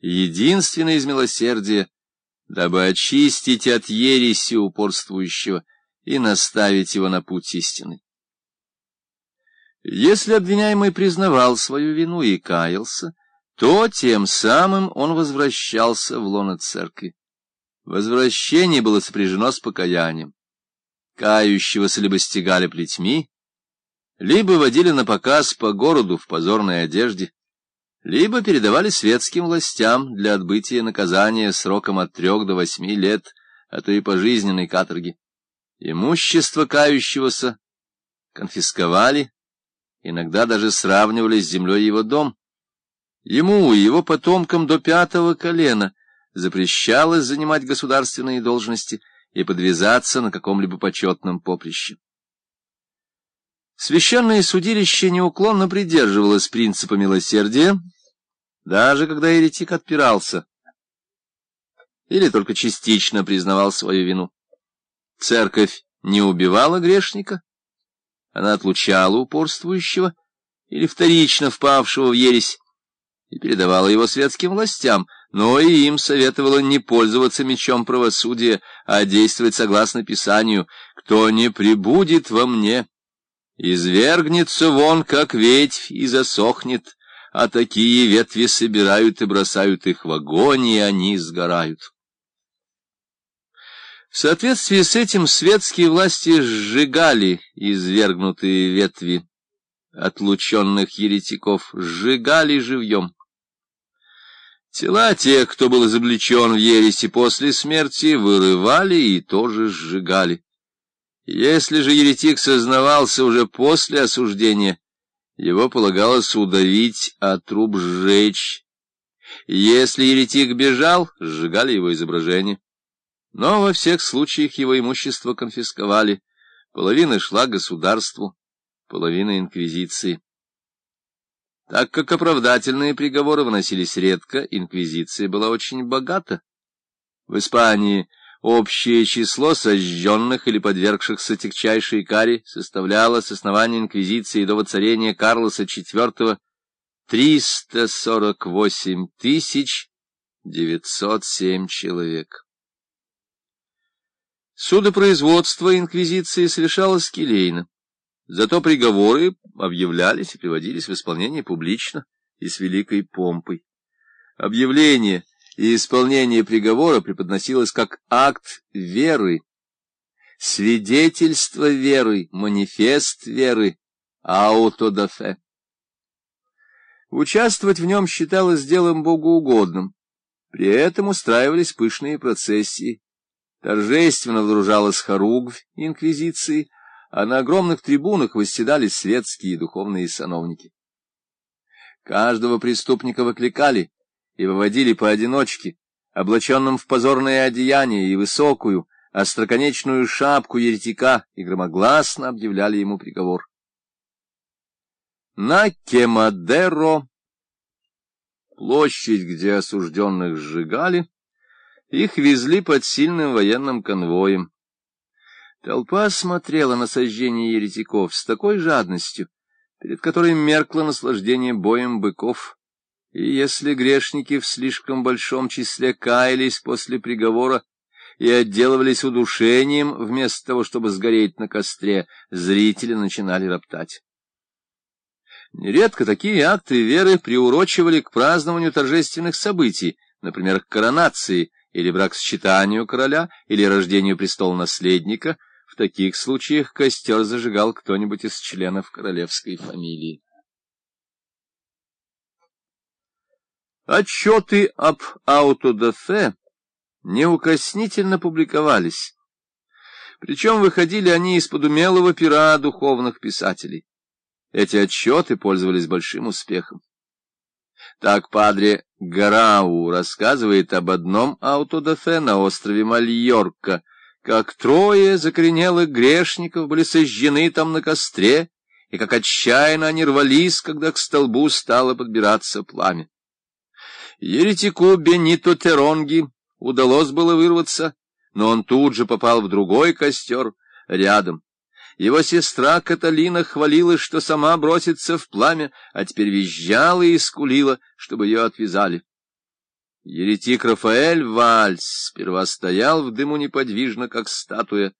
единственное из милосердия, дабы очистить от ереси упорствующего и наставить его на путь истины. Если обвиняемый признавал свою вину и каялся, то тем самым он возвращался в лоно церкви. Возвращение было сопряжено с покаянием. Кающегося либо стегали плетьми, либо водили на показ по городу в позорной одежде, либо передавали светским властям для отбытия наказания сроком от трех до восьми лет, а то и пожизненной каторги. Имущество кающегося конфисковали, иногда даже сравнивали с землей его дом. Ему и его потомкам до пятого колена запрещалось занимать государственные должности и подвязаться на каком-либо почетном поприще. Священное судилище неуклонно придерживалось принципа милосердия, даже когда еретик отпирался. Или только частично признавал свою вину. Церковь не убивала грешника, она отлучала упорствующего или вторично впавшего в ересь и передавала его светским властям, но и им советовала не пользоваться мечом правосудия, а действовать согласно Писанию. «Кто не прибудет во мне, извергнется вон, как ветвь, и засохнет, а такие ветви собирают и бросают их в огонь, и они сгорают». В соответствии с этим светские власти сжигали извергнутые ветви отлученных еретиков, сжигали живьем. Тела тех, кто был изобличен в ересе после смерти, вырывали и тоже сжигали. Если же еретик сознавался уже после осуждения, его полагалось удавить, а труп сжечь. Если еретик бежал, сжигали его изображение. Но во всех случаях его имущество конфисковали. Половина шла государству, половина инквизиции. Так как оправдательные приговоры выносились редко, инквизиция была очень богата. В Испании Общее число сожженных или подвергшихся тягчайшей каре составляло с основания инквизиции до воцарения Карлоса IV 348 тысяч 907 человек. Судопроизводство инквизиции совершалось келейно, зато приговоры объявлялись и приводились в исполнение публично и с великой помпой. Объявление и исполнение приговора преподносилось как акт веры, свидетельство веры, манифест веры, аутодафе. Участвовать в нем считалось делом богоугодным. При этом устраивались пышные процессии. Торжественно водружалась хоругвь инквизиции, а на огромных трибунах восседали светские и духовные сановники. Каждого преступника выкликали и выводили поодиночке, облаченным в позорное одеяние и высокую, остроконечную шапку еретика, и громогласно объявляли ему приговор. На Кемадеро, площадь, где осужденных сжигали, их везли под сильным военным конвоем. Толпа смотрела на сожжение еретиков с такой жадностью, перед которой меркло наслаждение боем быков, и если грешники в слишком большом числе каялись после приговора и отделывались удушением, вместо того, чтобы сгореть на костре, зрители начинали роптать. Нередко такие акты веры приурочивали к празднованию торжественных событий, например, к коронации или бракосчитанию короля или рождению престола-наследника. В таких случаях костер зажигал кто-нибудь из членов королевской фамилии. Отчеты об аутодафе неукоснительно публиковались, причем выходили они из-под умелого пера духовных писателей. Эти отчеты пользовались большим успехом. Так падре Гарау рассказывает об одном аутодафе на острове Мальорка, как трое закоренелых грешников были сожжены там на костре, и как отчаянно они рвались, когда к столбу стало подбираться пламя. Еретику Бенито Теронги удалось было вырваться, но он тут же попал в другой костер рядом. Его сестра Каталина хвалилась, что сама бросится в пламя, а теперь визжала и скулила, чтобы ее отвязали. Еретик Рафаэль Вальц сперва стоял в дыму неподвижно, как статуя,